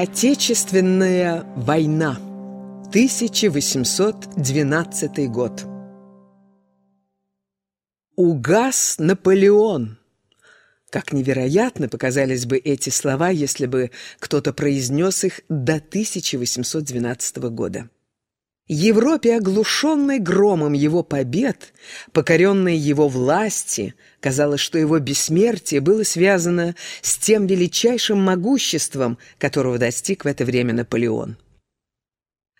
Отечественная война. 1812 год. Угас Наполеон. Как невероятно показались бы эти слова, если бы кто-то произнес их до 1812 года. Европе, оглушенной громом его побед, покоренной его власти, казалось, что его бессмертие было связано с тем величайшим могуществом, которого достиг в это время Наполеон.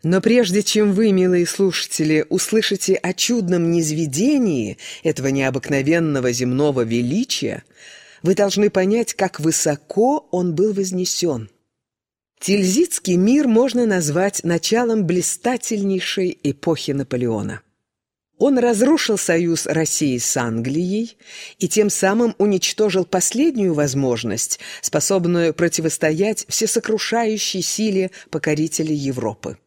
Но прежде чем вы, милые слушатели, услышите о чудном низведении этого необыкновенного земного величия, вы должны понять, как высоко он был вознесен – Тильзитский мир можно назвать началом блистательнейшей эпохи Наполеона. Он разрушил союз России с Англией и тем самым уничтожил последнюю возможность, способную противостоять всесокрушающей силе покорителей Европы.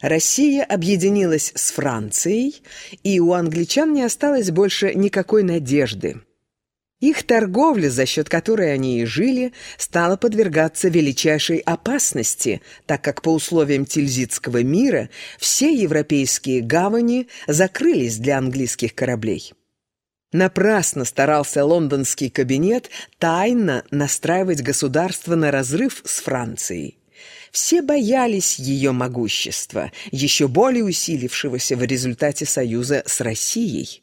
Россия объединилась с Францией, и у англичан не осталось больше никакой надежды – их торговля, за счет которой они и жили, стала подвергаться величайшей опасности, так как по условиям Тильзитского мира все европейские гавани закрылись для английских кораблей. Напрасно старался лондонский кабинет тайно настраивать государство на разрыв с Францией. Все боялись ее могущества, еще более усилившегося в результате союза с Россией.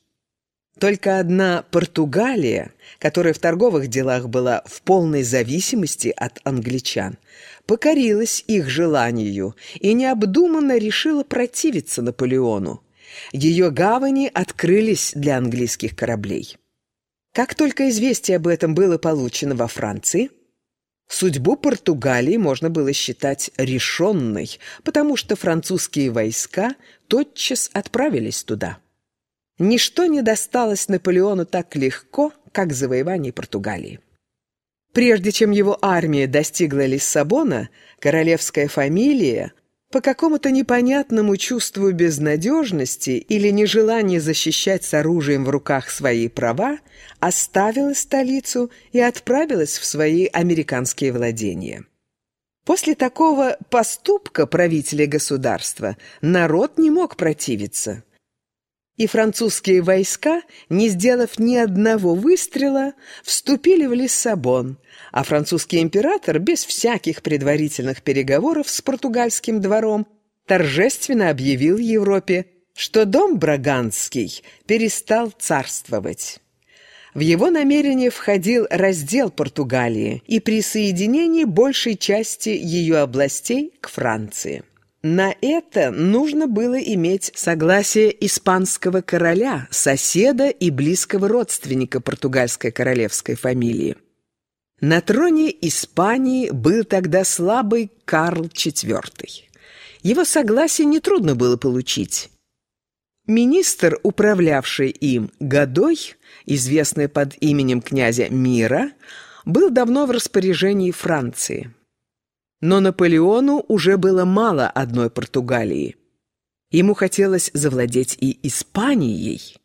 Только одна Португалия, которая в торговых делах была в полной зависимости от англичан, покорилась их желанию и необдуманно решила противиться Наполеону. Ее гавани открылись для английских кораблей. Как только известие об этом было получено во Франции, судьбу Португалии можно было считать решенной, потому что французские войска тотчас отправились туда. Ничто не досталось Наполеону так легко, как завоевание Португалии. Прежде чем его армия достигла Лиссабона, королевская фамилия по какому-то непонятному чувству безнадежности или нежеланию защищать с оружием в руках свои права, оставила столицу и отправилась в свои американские владения. После такого поступка правителя государства народ не мог противиться – и французские войска, не сделав ни одного выстрела, вступили в Лиссабон, а французский император без всяких предварительных переговоров с португальским двором торжественно объявил Европе, что дом Браганский перестал царствовать. В его намерение входил раздел Португалии и присоединение большей части ее областей к Франции. На это нужно было иметь согласие испанского короля, соседа и близкого родственника португальской королевской фамилии. На троне Испании был тогда слабый Карл IV. Его согласие нетрудно было получить. Министр, управлявший им Годой, известный под именем князя Мира, был давно в распоряжении Франции. Но Наполеону уже было мало одной Португалии. Ему хотелось завладеть и Испанией.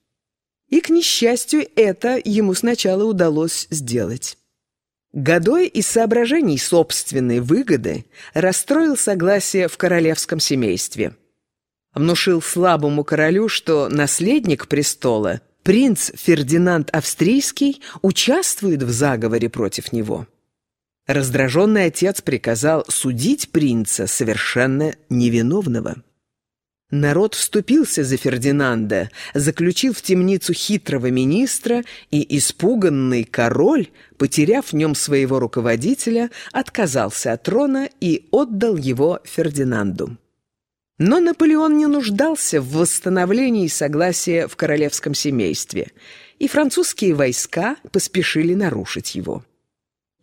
И, к несчастью, это ему сначала удалось сделать. Годой из соображений собственной выгоды расстроил согласие в королевском семействе. Внушил слабому королю, что наследник престола, принц Фердинанд Австрийский, участвует в заговоре против него. Раздраженный отец приказал судить принца совершенно невиновного. Народ вступился за Фердинанда, заключил в темницу хитрого министра, и испуганный король, потеряв в нем своего руководителя, отказался от трона и отдал его Фердинанду. Но Наполеон не нуждался в восстановлении согласия в королевском семействе, и французские войска поспешили нарушить его.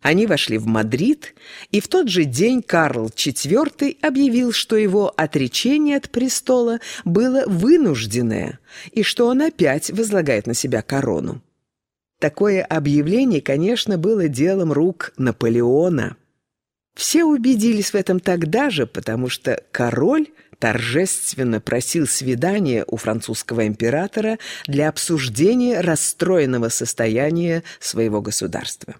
Они вошли в Мадрид, и в тот же день Карл IV объявил, что его отречение от престола было вынужденное, и что он опять возлагает на себя корону. Такое объявление, конечно, было делом рук Наполеона. Все убедились в этом тогда же, потому что король торжественно просил свидания у французского императора для обсуждения расстроенного состояния своего государства.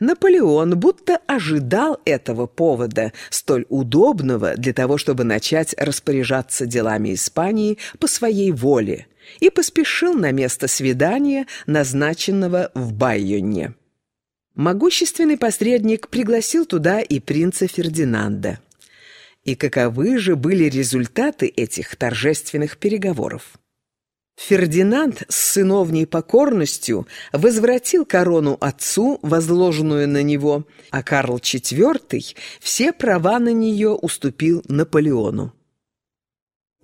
Наполеон будто ожидал этого повода, столь удобного для того, чтобы начать распоряжаться делами Испании по своей воле, и поспешил на место свидания, назначенного в Байоне. Могущественный посредник пригласил туда и принца Фердинанда. И каковы же были результаты этих торжественных переговоров? Фердинанд с сыновней покорностью возвратил корону отцу, возложенную на него, а Карл IV все права на нее уступил Наполеону.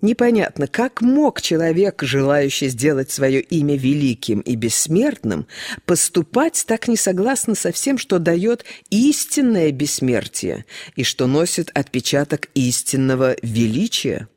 Непонятно, как мог человек, желающий сделать свое имя великим и бессмертным, поступать так несогласно со всем, что дает истинное бессмертие и что носит отпечаток истинного величия?